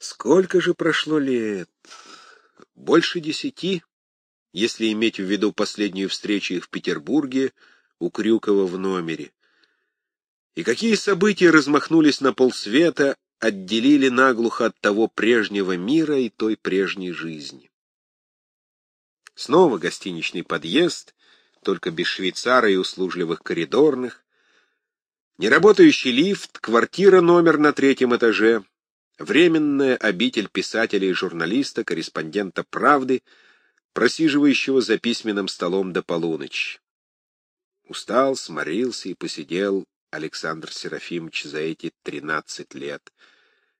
Сколько же прошло лет? Больше десяти, если иметь в виду последнюю встречу их в Петербурге у Крюкова в номере. И какие события размахнулись на полсвета, отделили наглухо от того прежнего мира и той прежней жизни. Снова гостиничный подъезд, только без швейцара и услужливых коридорных, неработающий лифт, квартира номер на третьем этаже, временная обитель писателя и журналиста, корреспондента «Правды», просиживающего за письменным столом до полуночи. Устал, сморился и посидел Александр Серафимович за эти тринадцать лет.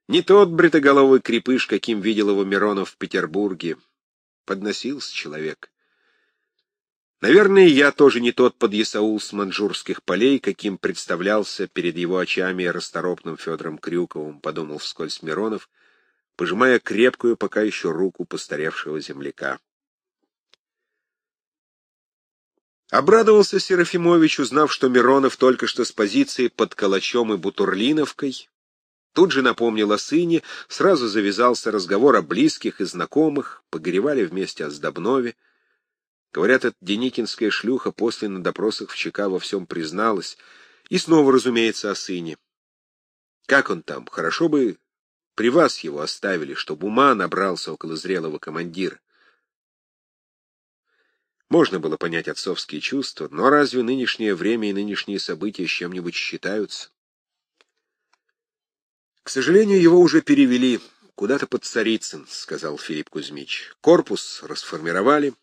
Не тот бритоголовый крепыш, каким видел его Миронов в Петербурге. Подносился человек. Наверное, я тоже не тот подъясаул с манжурских полей, каким представлялся перед его очами расторопным Федором Крюковым, подумал вскользь Миронов, пожимая крепкую пока еще руку постаревшего земляка. Обрадовался Серафимович, узнав, что Миронов только что с позиции под Калачом и Бутурлиновкой. Тут же напомнил о сыне, сразу завязался разговор о близких и знакомых, погоревали вместе о Сдобнове. Говорят, эта Деникинская шлюха после на допросах в ЧК во всем призналась. И снова, разумеется, о сыне. Как он там? Хорошо бы при вас его оставили, чтобы ума набрался около зрелого командира. Можно было понять отцовские чувства, но разве нынешнее время и нынешние события с чем-нибудь считаются? — К сожалению, его уже перевели куда-то под Царицын, — сказал Филипп Кузьмич. Корпус расформировали,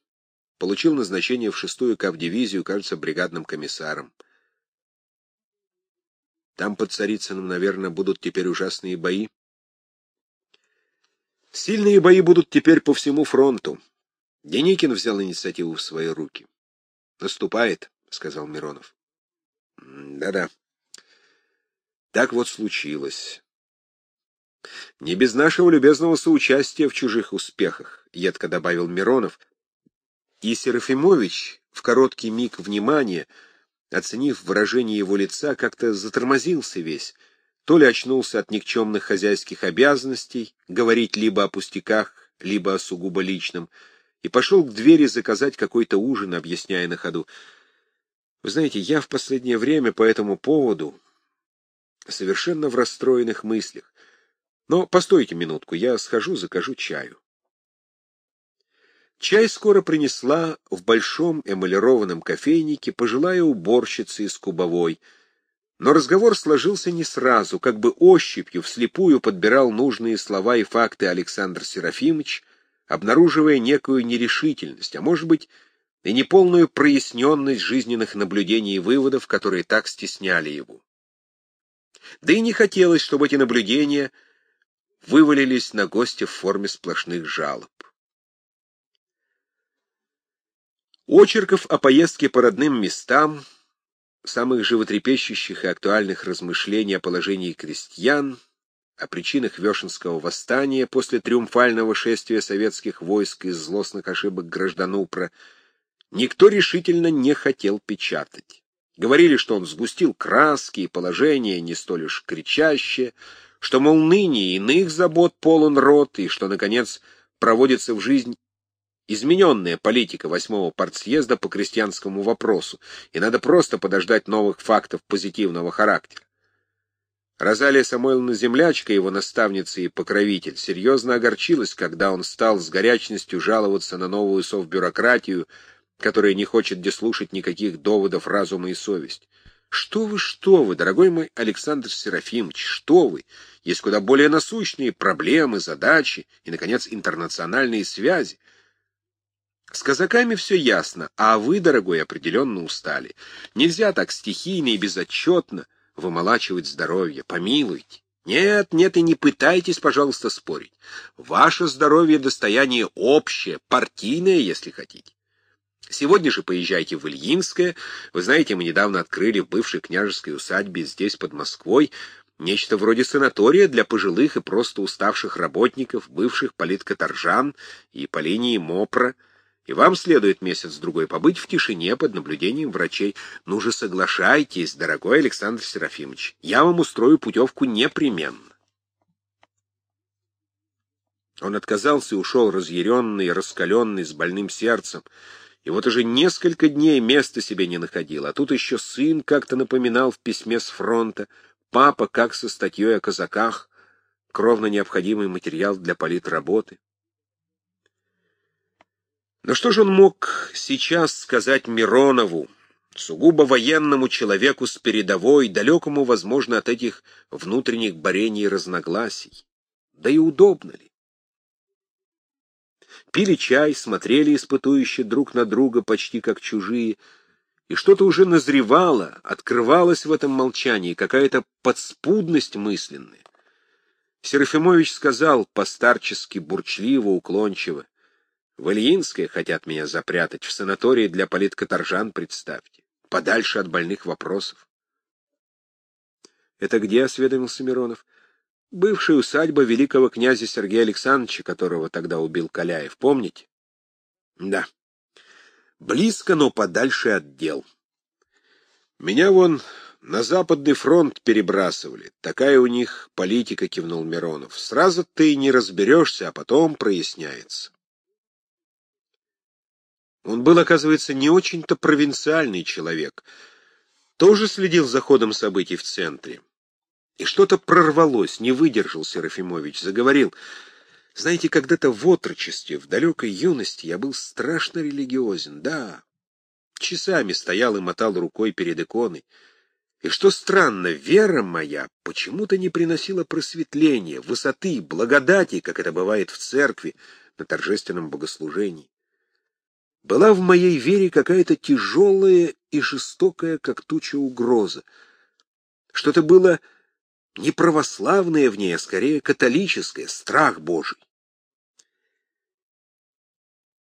получил назначение в шестую кавдивизию, кажется, бригадным комиссаром. Там под Царицыным, наверное, будут теперь ужасные бои. Сильные бои будут теперь по всему фронту. Деникин взял инициативу в свои руки. «Наступает», — сказал Миронов. «Да-да. Так вот случилось. Не без нашего любезного соучастия в чужих успехах», — едко добавил Миронов. И Серафимович, в короткий миг внимания, оценив выражение его лица, как-то затормозился весь, то ли очнулся от никчемных хозяйских обязанностей, говорить либо о пустяках, либо о сугубо личном, — и пошел к двери заказать какой-то ужин, объясняя на ходу. Вы знаете, я в последнее время по этому поводу совершенно в расстроенных мыслях. Но постойте минутку, я схожу, закажу чаю. Чай скоро принесла в большом эмалированном кофейнике пожилая уборщица из Кубовой, но разговор сложился не сразу, как бы ощупью, вслепую подбирал нужные слова и факты Александр Серафимович, обнаруживая некую нерешительность, а может быть и неполную проясненность жизненных наблюдений и выводов, которые так стесняли его. Да и не хотелось, чтобы эти наблюдения вывалились на гостя в форме сплошных жалоб. Очерков о поездке по родным местам, самых животрепещущих и актуальных размышлений о положении крестьян, о причинах Вешенского восстания после триумфального шествия советских войск из злостных ошибок гражданупра никто решительно не хотел печатать. Говорили, что он сгустил краски и положение не столь уж кричащее, что, мол, ныне иных забот полон рот, и что, наконец, проводится в жизнь измененная политика восьмого партсъезда по крестьянскому вопросу, и надо просто подождать новых фактов позитивного характера. Розалия Самойловна Землячка, его наставница и покровитель, серьезно огорчилась, когда он стал с горячностью жаловаться на новую совбюрократию, которая не хочет деслушать никаких доводов разума и совести. Что вы, что вы, дорогой мой Александр Серафимович, что вы? Есть куда более насущные проблемы, задачи и, наконец, интернациональные связи. С казаками все ясно, а вы, дорогой, определенно устали. Нельзя так стихийно и безотчетно вымолачивать здоровье. Помилуйте. Нет, нет, и не пытайтесь, пожалуйста, спорить. Ваше здоровье — достояние общее, партийное, если хотите. Сегодня же поезжайте в Ильинское. Вы знаете, мы недавно открыли в бывшей княжеской усадьбе здесь, под Москвой, нечто вроде санатория для пожилых и просто уставших работников, бывших политкоторжан и по линии МОПРа — и вам следует месяц-другой побыть в тишине под наблюдением врачей. Ну же соглашайтесь, дорогой Александр Серафимович, я вам устрою путевку непременно. Он отказался и ушел разъяренный, раскаленный, с больным сердцем. И вот уже несколько дней места себе не находил, а тут еще сын как-то напоминал в письме с фронта, папа как со статьей о казаках, кровно необходимый материал для политработы. Но что же он мог сейчас сказать Миронову, сугубо военному человеку с передовой, далекому, возможно, от этих внутренних борений и разногласий? Да и удобно ли? Пили чай, смотрели испытующе друг на друга, почти как чужие, и что-то уже назревало, открывалось в этом молчании, какая-то подспудность мысленная. Серафимович сказал постарчески, бурчливо, уклончиво, «В Ильинское хотят меня запрятать, в санатории для политкоторжан представьте, подальше от больных вопросов». «Это где?» — осведомился Миронов. Бывшая усадьба великого князя Сергея Александровича, которого тогда убил Каляев, помните? Да. Близко, но подальше от дел. Меня вон на Западный фронт перебрасывали. Такая у них политика, кивнул Миронов. Сразу ты не разберешься, а потом проясняется. Он был, оказывается, не очень-то провинциальный человек. Тоже следил за ходом событий в центре. И что-то прорвалось, не выдержал Серафимович, заговорил. Знаете, когда-то в отрочестве, в далекой юности, я был страшно религиозен, да. Часами стоял и мотал рукой перед иконой. И что странно, вера моя почему-то не приносила просветления, высоты, благодати, как это бывает в церкви на торжественном богослужении. Была в моей вере какая-то тяжелая и жестокая, как туча, угроза. Что-то было не православное в ней, а скорее католическое, страх Божий.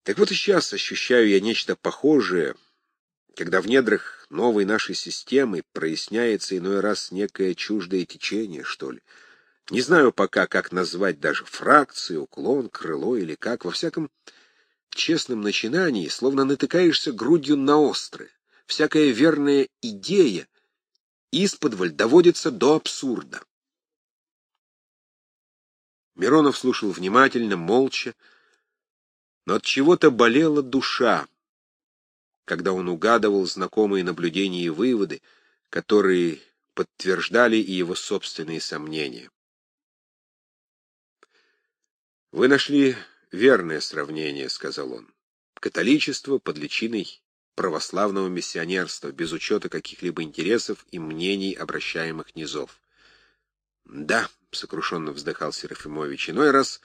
Так вот и сейчас ощущаю я нечто похожее, когда в недрах новой нашей системы проясняется иной раз некое чуждое течение, что ли. Не знаю пока, как назвать даже фракцию, уклон, крыло или как. Во всяком честном начинании словно натыкаешься грудью на острое. Всякая верная идея исподволь доводится до абсурда. Миронов слушал внимательно, молча, но от чего-то болела душа, когда он угадывал знакомые наблюдения и выводы, которые подтверждали и его собственные сомнения. «Вы нашли верное сравнение», — сказал он. «Католичество под личиной православного миссионерства, без учета каких-либо интересов и мнений обращаемых низов. «Да», — сокрушенно вздыхал Серафимович, — «иной раз,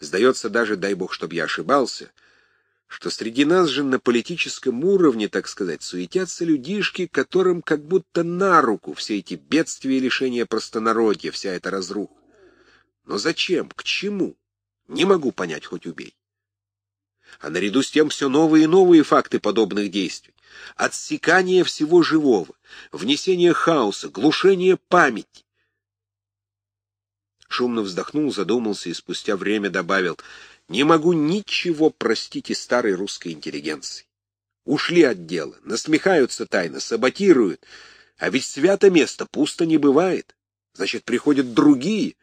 сдается даже, дай бог, чтоб я ошибался, что среди нас же на политическом уровне, так сказать, суетятся людишки, которым как будто на руку все эти бедствия и лишения простонародья, вся эта разруха. Но зачем? К чему? Не могу понять, хоть убей а наряду с тем все новые и новые факты подобных действий. Отсекание всего живого, внесение хаоса, глушение памяти. Шумно вздохнул, задумался и спустя время добавил, «Не могу ничего простить и старой русской интеллигенции. Ушли от дела, насмехаются тайно, саботируют, а ведь свято место пусто не бывает. Значит, приходят другие.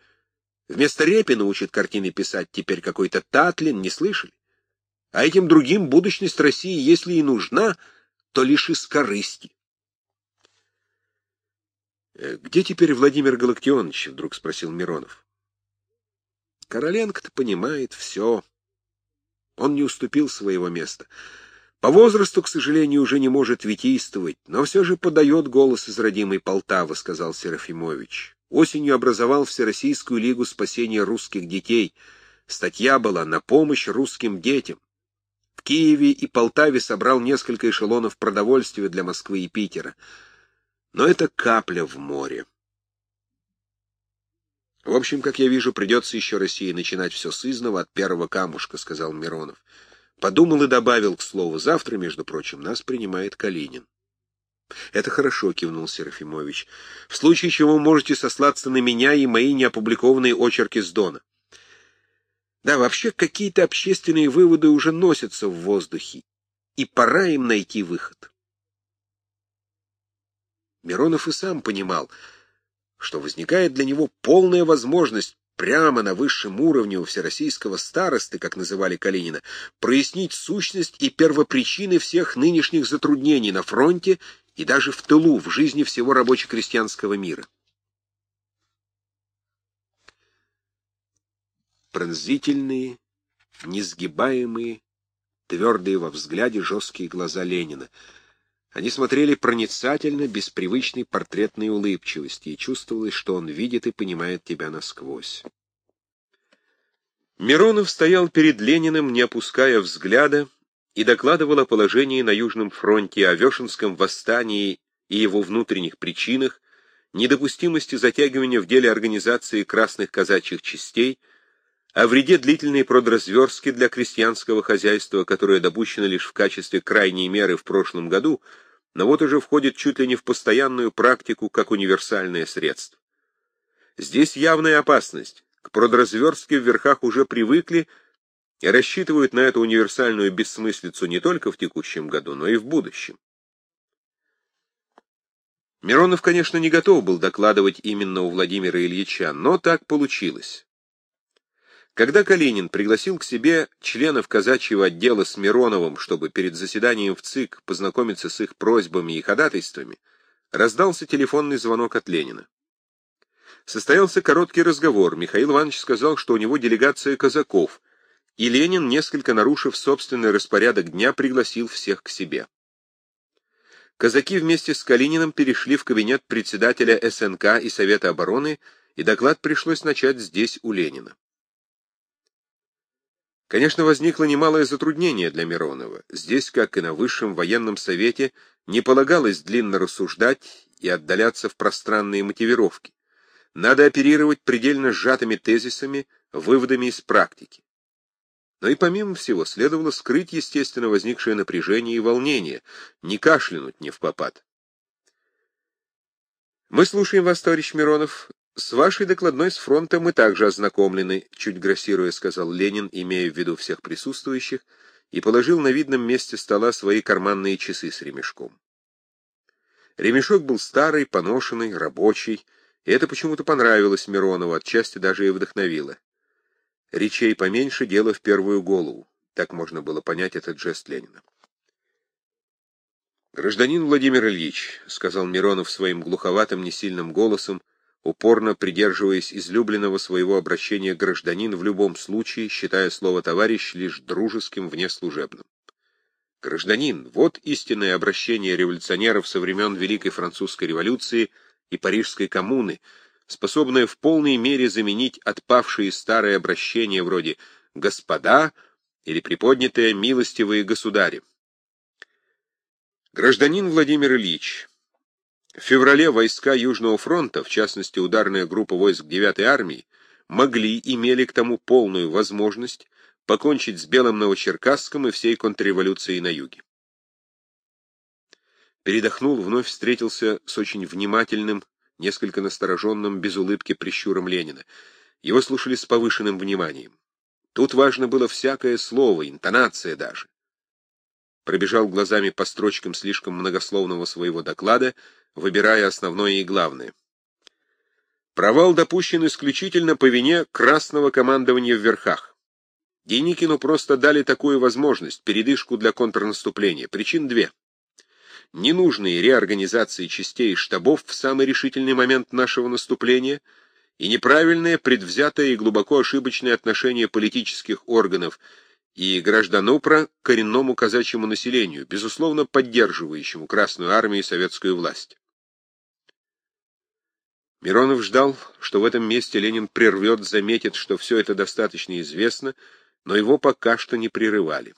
Вместо Репина учат картины писать теперь какой-то Татлин, не слышали? А этим другим будущность России, если и нужна, то лишь из корысти. «Э, «Где теперь Владимир Галактионович?» — вдруг спросил Миронов. Короленко-то понимает все. Он не уступил своего места. По возрасту, к сожалению, уже не может витийствовать, но все же подает голос из родимой Полтавы, — сказал Серафимович. Осенью образовал Всероссийскую лигу спасения русских детей. Статья была «На помощь русским детям». В Киеве и Полтаве собрал несколько эшелонов продовольствия для Москвы и Питера. Но это капля в море. В общем, как я вижу, придется еще России начинать все с изного от первого камушка, — сказал Миронов. Подумал и добавил к слову. Завтра, между прочим, нас принимает Калинин. «Это хорошо», — кивнул Серафимович. «В случае чего можете сослаться на меня и мои неопубликованные очерки с Дона. Да, вообще какие-то общественные выводы уже носятся в воздухе, и пора им найти выход. Миронов и сам понимал, что возникает для него полная возможность прямо на высшем уровне у всероссийского старосты, как называли Калинина, прояснить сущность и первопричины всех нынешних затруднений на фронте и даже в тылу, в жизни всего рабоче-крестьянского мира. Пронзительные, несгибаемые, твердые во взгляде жесткие глаза Ленина. Они смотрели проницательно, без привычной портретной улыбчивости, и чувствовалось, что он видит и понимает тебя насквозь. Миронов стоял перед Лениным, не опуская взгляда, и докладывал о положении на Южном фронте, о Вешенском восстании и его внутренних причинах, недопустимости затягивания в деле организации красных казачьих частей, о вреде длительной продразверстки для крестьянского хозяйства, которое допущено лишь в качестве крайней меры в прошлом году, но вот уже входит чуть ли не в постоянную практику как универсальное средство. Здесь явная опасность. К продразверстке в верхах уже привыкли, и рассчитывают на эту универсальную бессмыслицу не только в текущем году, но и в будущем. Миронов, конечно, не готов был докладывать именно у Владимира Ильича, но так получилось. Когда Калинин пригласил к себе членов казачьего отдела с Мироновым, чтобы перед заседанием в ЦИК познакомиться с их просьбами и ходатайствами, раздался телефонный звонок от Ленина. Состоялся короткий разговор. Михаил Иванович сказал, что у него делегация казаков — и Ленин, несколько нарушив собственный распорядок дня, пригласил всех к себе. Казаки вместе с Калининым перешли в кабинет председателя СНК и Совета обороны, и доклад пришлось начать здесь, у Ленина. Конечно, возникло немалое затруднение для Миронова. Здесь, как и на Высшем военном совете, не полагалось длинно рассуждать и отдаляться в пространные мотивировки. Надо оперировать предельно сжатыми тезисами, выводами из практики. Но и помимо всего следовало скрыть естественно возникшее напряжение и волнение, не кашлянуть не в попад. «Мы слушаем вас, товарищ Миронов. С вашей докладной с фронта мы также ознакомлены», чуть грассируя, сказал Ленин, имея в виду всех присутствующих, и положил на видном месте стола свои карманные часы с ремешком. Ремешок был старый, поношенный, рабочий, и это почему-то понравилось Миронову, отчасти даже и вдохновило. Речей поменьше, дело в первую голову. Так можно было понять этот жест Ленина. «Гражданин Владимир Ильич», — сказал Миронов своим глуховатым, несильным голосом, упорно придерживаясь излюбленного своего обращения гражданин в любом случае, считая слово «товарищ» лишь дружеским внеслужебным. Гражданин — вот истинное обращение революционеров со времен Великой Французской революции и Парижской коммуны — способное в полной мере заменить отпавшие старые обращения вроде «господа» или приподнятые «милостивые государи». Гражданин Владимир Ильич, в феврале войска Южного фронта, в частности ударная группа войск 9-й армии, могли, имели к тому полную возможность покончить с Белым Новочеркасском и всей контрреволюцией на юге. Передохнул, вновь встретился с очень внимательным, несколько настороженным, без улыбки прищуром Ленина. Его слушали с повышенным вниманием. Тут важно было всякое слово, интонация даже. Пробежал глазами по строчкам слишком многословного своего доклада, выбирая основное и главное. Провал допущен исключительно по вине красного командования в верхах. Деникину просто дали такую возможность, передышку для контрнаступления. Причин две ненужные реорганизации частей и штабов в самый решительный момент нашего наступления и неправильное, предвзятое и глубоко ошибочное отношение политических органов и гражданопра к коренному казачьему населению, безусловно поддерживающему Красную армию и советскую власть. Миронов ждал, что в этом месте Ленин прервет, заметит, что все это достаточно известно, но его пока что не прерывали.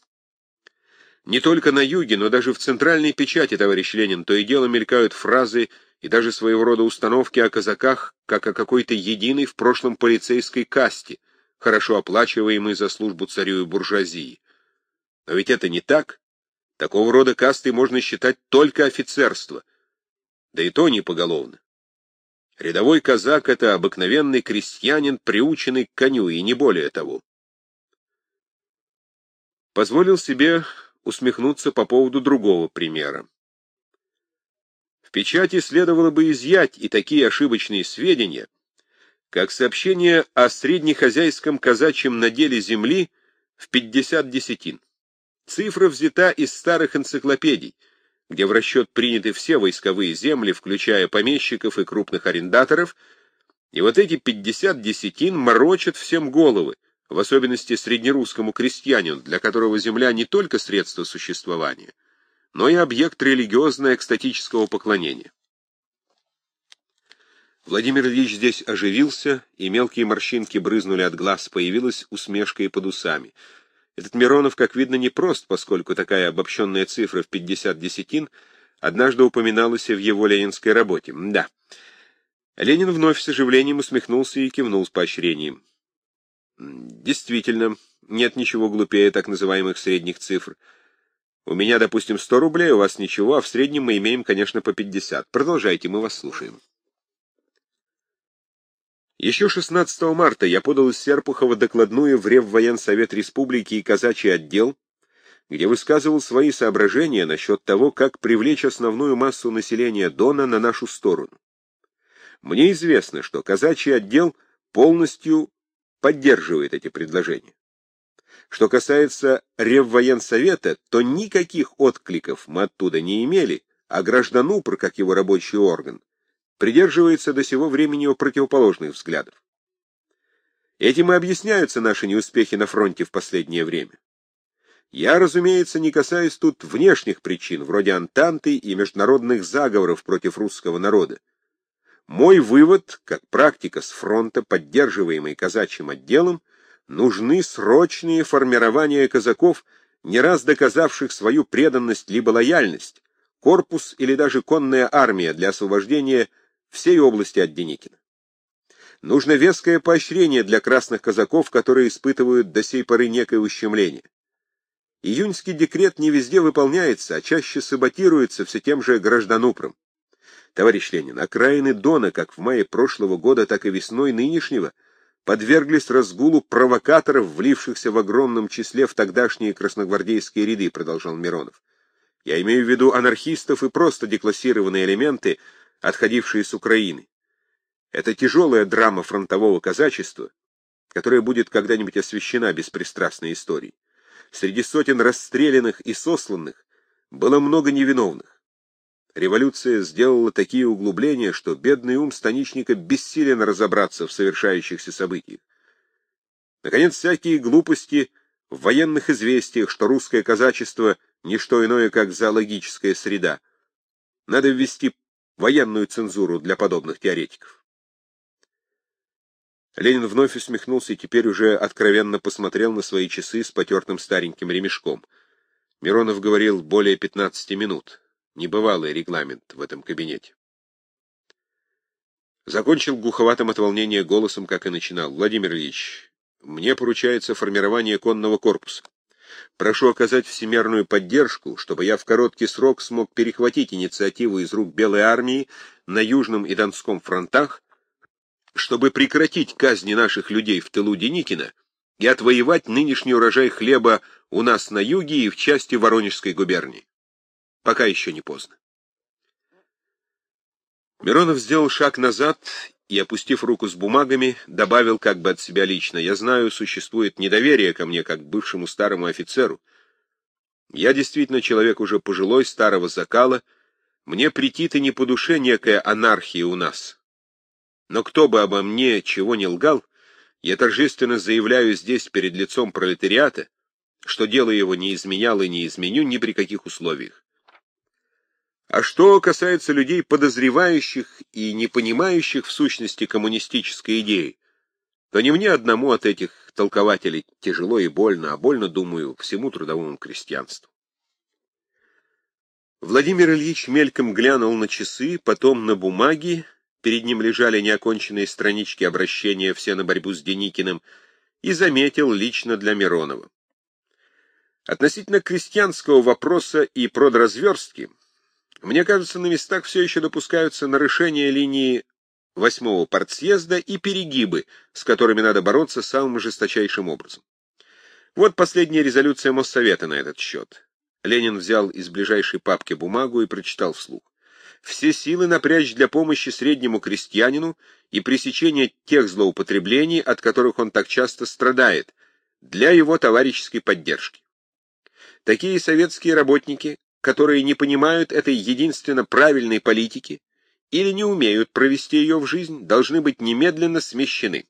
Не только на юге, но даже в центральной печати, товарищ Ленин, то и дело мелькают фразы и даже своего рода установки о казаках, как о какой-то единой в прошлом полицейской касте, хорошо оплачиваемой за службу царю и буржуазии. Но ведь это не так. Такого рода кастой можно считать только офицерство, да и то не поголовно. Рядовой казак — это обыкновенный крестьянин, приученный к коню, и не более того. Позволил себе усмехнуться по поводу другого примера. В печати следовало бы изъять и такие ошибочные сведения, как сообщение о среднехозяйском казачьем наделе земли в 50 десятин. Цифра взята из старых энциклопедий, где в расчет приняты все войсковые земли, включая помещиков и крупных арендаторов, и вот эти 50 десятин морочат всем головы, в особенности среднерусскому крестьянину, для которого земля не только средство существования, но и объект религиозно-экстатического поклонения. Владимир Ильич здесь оживился, и мелкие морщинки брызнули от глаз, появилась усмешка и под усами. Этот Миронов, как видно, не прост, поскольку такая обобщенная цифра в 50 десятин однажды упоминалась в его ленинской работе. Да. Ленин вновь с оживлением усмехнулся и кивнул с поощрением. Действительно, нет ничего глупее так называемых средних цифр. У меня, допустим, 100 рублей, у вас ничего, а в среднем мы имеем, конечно, по 50. Продолжайте, мы вас слушаем. Еще 16 марта я подал из Серпухова докладную в Реввоенсовет Республики и Казачий отдел, где высказывал свои соображения насчет того, как привлечь основную массу населения Дона на нашу сторону. Мне известно, что казачий отдел полностью поддерживает эти предложения. Что касается Реввоенсовета, то никаких откликов мы оттуда не имели, а гражданупр, как его рабочий орган, придерживается до сего времени противоположных взглядов. Этим и объясняются наши неуспехи на фронте в последнее время. Я, разумеется, не касаюсь тут внешних причин, вроде Антанты и международных заговоров против русского народа. Мой вывод, как практика с фронта, поддерживаемый казачьим отделом, нужны срочные формирования казаков, не раз доказавших свою преданность либо лояльность, корпус или даже конная армия для освобождения всей области от Деникина. Нужно веское поощрение для красных казаков, которые испытывают до сей поры некое ущемление. Июньский декрет не везде выполняется, а чаще саботируется все тем же гражданупром. Товарищ Ленин, окраины Дона, как в мае прошлого года, так и весной нынешнего, подверглись разгулу провокаторов, влившихся в огромном числе в тогдашние красногвардейские ряды, продолжал Миронов. Я имею в виду анархистов и просто деклассированные элементы, отходившие с Украины. Это тяжелая драма фронтового казачества, которая будет когда-нибудь освещена беспристрастной историей. Среди сотен расстрелянных и сосланных было много невиновных. Революция сделала такие углубления, что бедный ум станичника бессилен разобраться в совершающихся событиях. Наконец, всякие глупости в военных известиях, что русское казачество — не что иное, как зоологическая среда. Надо ввести военную цензуру для подобных теоретиков. Ленин вновь усмехнулся и теперь уже откровенно посмотрел на свои часы с потертым стареньким ремешком. Миронов говорил более 15 минут. Небывалый регламент в этом кабинете. Закончил глуховатым от волнения голосом, как и начинал. Владимир Ильич, мне поручается формирование конного корпуса. Прошу оказать всемерную поддержку, чтобы я в короткий срок смог перехватить инициативу из рук Белой армии на Южном и Донском фронтах, чтобы прекратить казни наших людей в тылу Деникина и отвоевать нынешний урожай хлеба у нас на юге и в части Воронежской губернии. Пока еще не поздно. Миронов сделал шаг назад и, опустив руку с бумагами, добавил как бы от себя лично, «Я знаю, существует недоверие ко мне, как к бывшему старому офицеру. Я действительно человек уже пожилой, старого закала. Мне претит и не по душе некая анархия у нас. Но кто бы обо мне чего не лгал, я торжественно заявляю здесь перед лицом пролетариата, что дело его не изменял и не изменю ни при каких условиях. А что касается людей, подозревающих и не понимающих в сущности коммунистической идеи, то не мне одному от этих толкователей тяжело и больно, а больно, думаю, всему трудовому крестьянству. Владимир Ильич мельком глянул на часы, потом на бумаги, перед ним лежали неоконченные странички обращения «Все на борьбу с Деникиным», и заметил лично для Миронова. Относительно крестьянского вопроса и продразверстки, мне кажется, на местах все еще допускаются нарушения линии восьмого партсъезда и перегибы, с которыми надо бороться самым жесточайшим образом. Вот последняя резолюция Моссовета на этот счет. Ленин взял из ближайшей папки бумагу и прочитал вслух. все силы напрячь для помощи среднему крестьянину и пресечения тех злоупотреблений, от которых он так часто страдает, для его товарищеской поддержки. Такие советские работники, которые не понимают этой единственно правильной политики или не умеют провести ее в жизнь, должны быть немедленно смещены.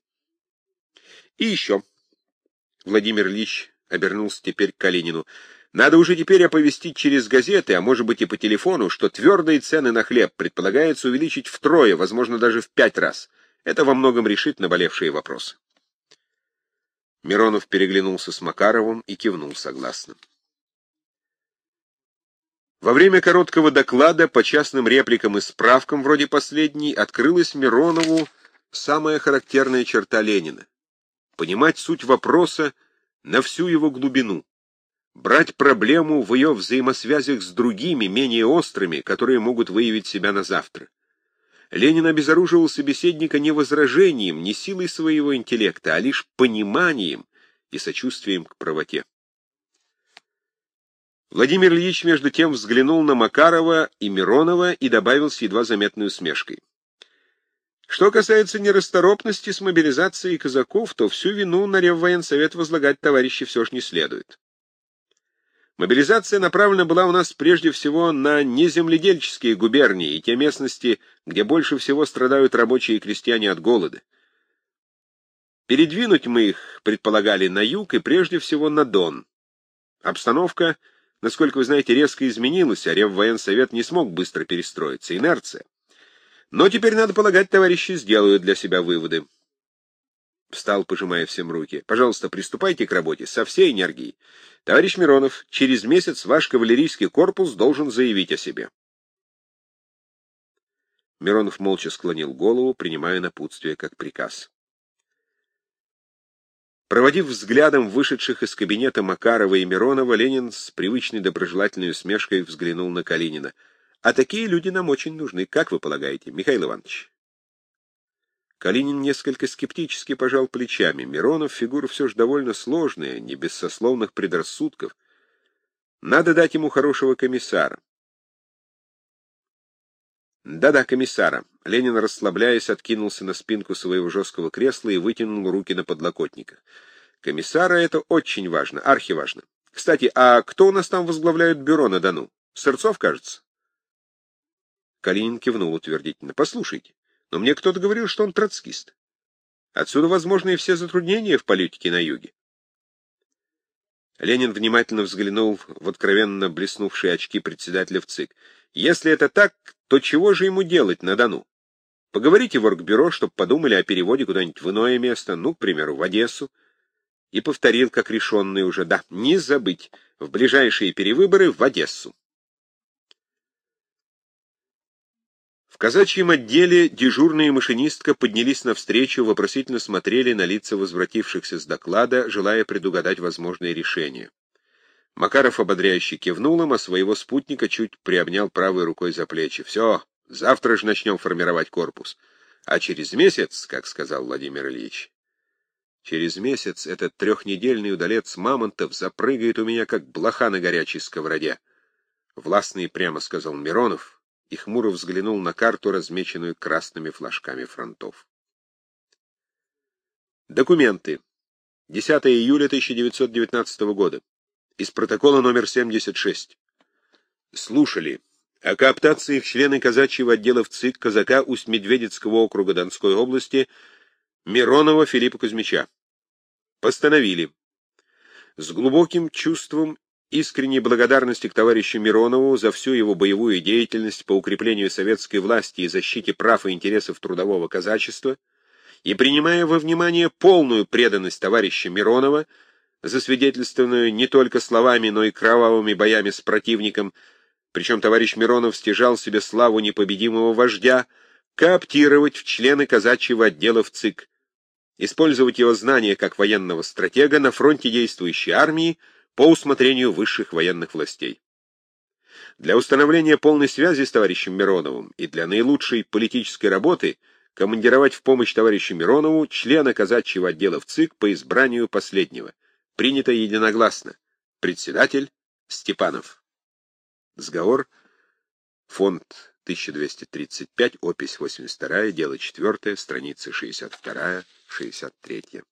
И еще. Владимир Ильич обернулся теперь к Калинину. Надо уже теперь оповестить через газеты, а может быть и по телефону, что твердые цены на хлеб предполагается увеличить втрое, возможно, даже в пять раз. Это во многом решит наболевшие вопросы. Миронов переглянулся с Макаровым и кивнул согласно. Во время короткого доклада по частным репликам и справкам вроде последней открылась Миронову самая характерная черта Ленина — понимать суть вопроса на всю его глубину, брать проблему в ее взаимосвязях с другими, менее острыми, которые могут выявить себя на завтра. Ленин обезоруживал собеседника не возражением, не силой своего интеллекта, а лишь пониманием и сочувствием к правоте. Владимир Ильич между тем взглянул на Макарова и Миронова и добавил с едва заметной усмешкой. Что касается нерасторопности с мобилизацией казаков, то всю вину на Реввоенсовет возлагать товарищи все же не следует. Мобилизация направлена была у нас прежде всего на неземледельческие губернии и те местности, где больше всего страдают рабочие и крестьяне от голода. Передвинуть мы их предполагали на юг и прежде всего на Дон. Обстановка, насколько вы знаете, резко изменилась, а Реввоенсовет не смог быстро перестроиться. Инерция. Но теперь, надо полагать, товарищи сделают для себя выводы. Встал, пожимая всем руки. Пожалуйста, приступайте к работе со всей энергией. Товарищ Миронов, через месяц ваш кавалерийский корпус должен заявить о себе. Миронов молча склонил голову, принимая напутствие как приказ. Проводив взглядом вышедших из кабинета Макарова и Миронова, Ленин с привычной доброжелательной усмешкой взглянул на Калинина. «А такие люди нам очень нужны, как вы полагаете, Михаил Иванович?» Калинин несколько скептически пожал плечами. Миронов фигура все же довольно сложная, не без сословных предрассудков. Надо дать ему хорошего комиссара. Да-да, комиссара. Ленин, расслабляясь, откинулся на спинку своего жесткого кресла и вытянул руки на подлокотниках. Комиссара — это очень важно, архиважно. Кстати, а кто у нас там возглавляет бюро на Дону? Сырцов, кажется? Калинин кивнул утвердительно. Послушайте, но мне кто-то говорил, что он троцкист. Отсюда возможны и все затруднения в политике на юге. Ленин внимательно взглянул в откровенно блеснувшие очки председателя в ЦИК. Если это так, то чего же ему делать на Дону? Поговорите в оргбюро, чтобы подумали о переводе куда-нибудь в иное место, ну, к примеру, в Одессу. И повторил, как решенный уже, да, не забыть, в ближайшие перевыборы в Одессу. В казачьем отделе дежурная машинистка поднялись навстречу, вопросительно смотрели на лица возвратившихся с доклада, желая предугадать возможные решения. Макаров ободряюще кивнул им, а своего спутника чуть приобнял правой рукой за плечи. «Все, завтра же начнем формировать корпус. А через месяц, как сказал Владимир Ильич, через месяц этот трехнедельный удалец Мамонтов запрыгает у меня, как блоха на горячей сковороде». Властно и прямо сказал Миронов, и хмуро взглянул на карту, размеченную красными флажками фронтов. Документы. 10 июля 1919 года. Из протокола номер 76. Слушали. О кооптации в члены казачьего отдела в ЦИК казака Усть-Медведецкого округа Донской области Миронова Филиппа Кузьмича. Постановили. С глубоким чувством искренней благодарности к товарищу Миронову за всю его боевую деятельность по укреплению советской власти и защите прав и интересов трудового казачества, и принимая во внимание полную преданность товарища Миронова, засвидетельствованную не только словами, но и кровавыми боями с противником, причем товарищ Миронов стяжал себе славу непобедимого вождя, кооптировать в члены казачьего отдела в ЦИК, использовать его знания как военного стратега на фронте действующей армии, по усмотрению высших военных властей. Для установления полной связи с товарищем Мироновым и для наилучшей политической работы командировать в помощь товарищу Миронову члена казачьего отдела в ЦИК по избранию последнего. Принято единогласно. Председатель Степанов. Сговор. Фонд 1235, опись 82, дело 4, страницы 62-63.